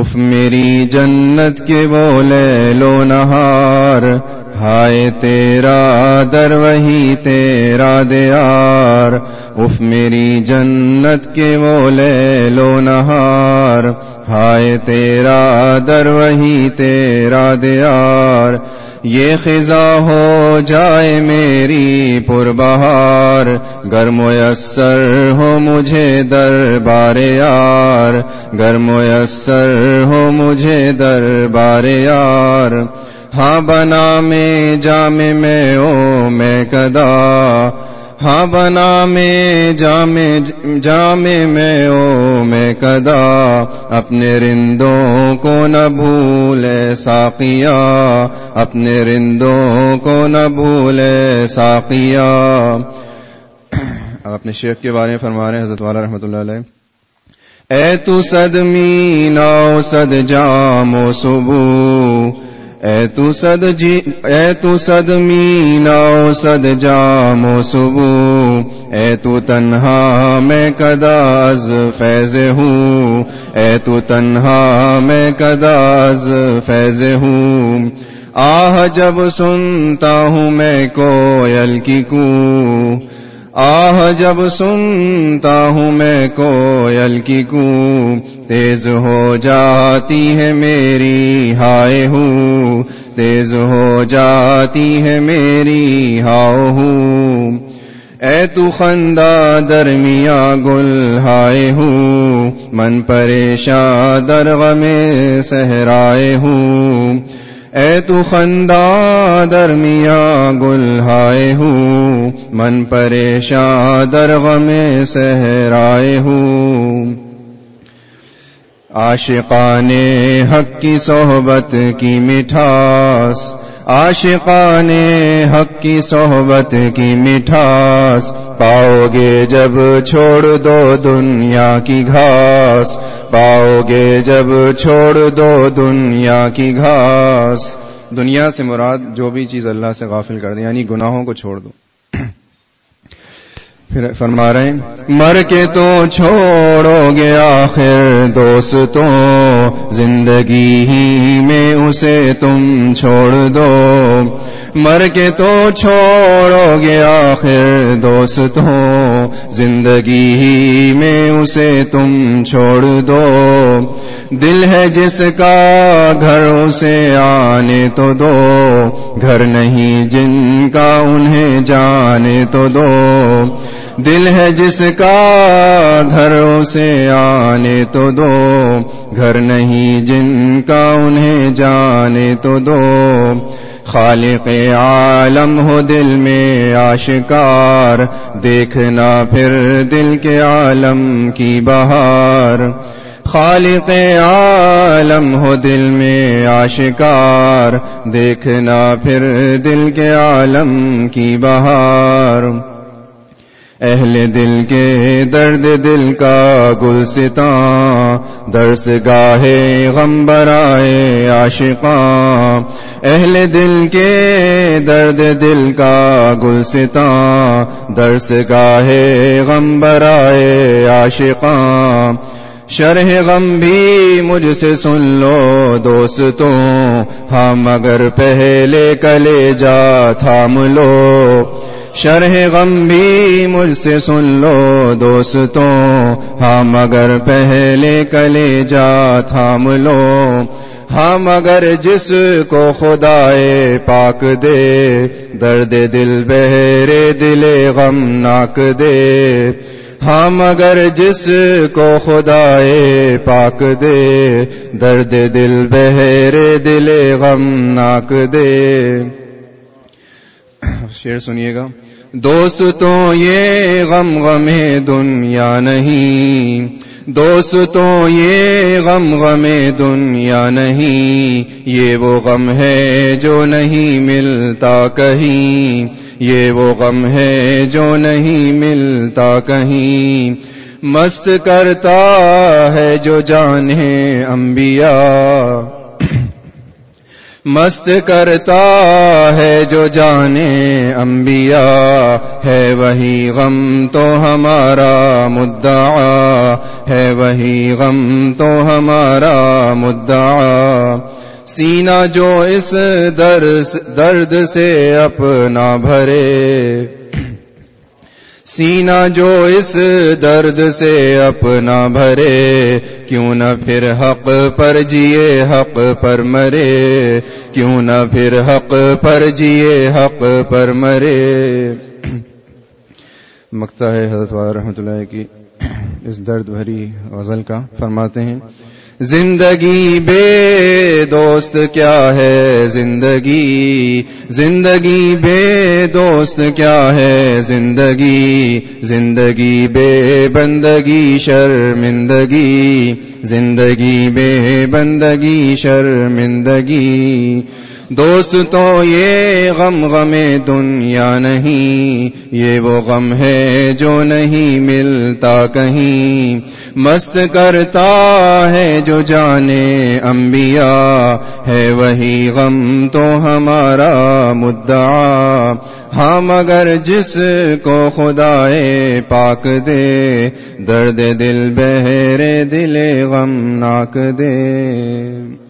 If میری جنت کے بولے لو نہار۔ ہائے تیرا در وہی تیرا دیار۔ اف میری جنت کے بولے لو نہار۔ ہائے تیرا در وہی تیرا دیار۔ یہ خزاں ہو جائے میری پر بہار گر میسر ہو مجھے در بار یار گر میسر ہو مجھے در بار یار۔ ہاں بنا میں جام میں او میں کدا ہاں بنا میں جام جام میں او میں کدا اپنے رندوں کو نہ بھولے ساقیا اپنے رندوں کو نہ بھولے ساقیا اب اپنے شیخ کے بارے میں فرما رہے ہیں، حضرت والا رحمۃ اللہ علیہ۔ اے تو صد میناؤ صد جام و صبح اے تو صد جی اے تو صد مینا صد جام و صبح اے تو تنہا میں کداز فیض ہوں، اے تو تنہا میں کداز فیض ہوں۔ آہ جب سنتا ہوں میں کوئل کی کو آہ، جب سنتا ہوں میں کوئل کی کو تیز ہو جاتی ہے میری، ہائے ہوں تیز ہو جاتی ہے میری، ہاؤ ہوں اے تو خندہ درمیا گل، ہائے ہوں من پریشان درغ میں سہرائے ہوں اے تو خندہ درمیاں گل ہائے ہوں من پریشان درغ میں سہرائے ہوں عاشقان حق کی صحبت کی مٹھاس عاشقان حق کی صحبت کی مٹھاس پاؤ گے جب چھوڑ دو دنیا کی گھاس پاؤ گے جب چھوڑ دو دنیا کی گھاس دنیا سے مراد جو بھی چیز اللہ سے غافل کر دے یعنی گناہوں کو چھوڑ دو۔ پھر فرما رہے ہیں، مر کے تو چھوڑو گے آخر دوستوں زندگی ہی میں اسے تم چھوڑ دو۔ مر کے تو چھوڑو گے آخر دوستوں زندگی ہی میں اسے تم چھوڑ دو۔ دل ہے جس کا گھر اسے آنے تو دو۔ گھر نہیں جن کا انہیں جانے تو دو۔ دل ہے جس کا گھروں سے آنے تو دو، گھر نہیں جن کا انہیں جانے تو دو۔ خالق عالم ہو دل میں آشکار، دیکھنا پھر دل کے عالم کی بہار۔ خالق عالم ہو دل میں آشکار، دیکھنا پھر دل کے عالم کی بہار۔ اہل دل کے درد دل کا گلستان درس گاہے غم برائے عاشقاں۔ اہل دل کے درد دل کا گلستان درس گاہے غم برائے عاشقاں۔ شرح غم بھی مجھ سے سن لو دوستوں ہاں ہم اگر پہلے کلے جا تھام لو۔ شرح غم بھی مجھ سے سن لو دوستوں، ہم اگر پہلے کلے جا تھام لو، ہم اگر جس کو خدائے پاک دے، درد دل بہرے دل غم ناک دے۔ ہم اگر جس کو خدائے پاک دے، درد دل بہرے دل غم ناک دے۔ شیر سنیے گا۔ دوستوں، یہ غم غم دنیا نہیں۔ دوستوں، یہ غم غم دنیا نہیں۔ یہ وہ غم ہے جو نہیں ملتا کہیں۔ یہ وہ غم ہے جو نہیں ملتا کہیں۔ مست کرتا ہے جو جانے انبیاء۔ مست کرتا ہے جو جانے انبیاء ہے وہی غم تو ہمارا مدعا ہے وہی غم تو ہمارا مدعا سینہ جو اس درد سے اپنا بھرے سینہ جو اس درد سے اپنا بھرے، کیوں نہ پھر حق پر جیے حق پر مرے؟ کیوں نہ پھر حق پر جیے حق پر مرے؟ مکتا ہے حضرت رحمۃ اللہ کی اس درد بھری غزل کا فرماتے ہیں زندگی بے دوست کیا ہے زندگی؟ زندگی بے دوست کیا ہے زندگی؟ زندگی بے بندگی شرمندگی۔ زندگی بے بندگی شرمندگی۔ دوست تو یہ غم غم دنیا نہیں، یہ وہ غم ہے جو نہیں ملتا کہیں۔ مست کرتا ہے جو جانے انبیاء، ہے وہی غم تو ہمارا مدعا۔ ہاں مگر جس کو خدائے پاک دے، درد دل بہرے دل غم ناک دے۔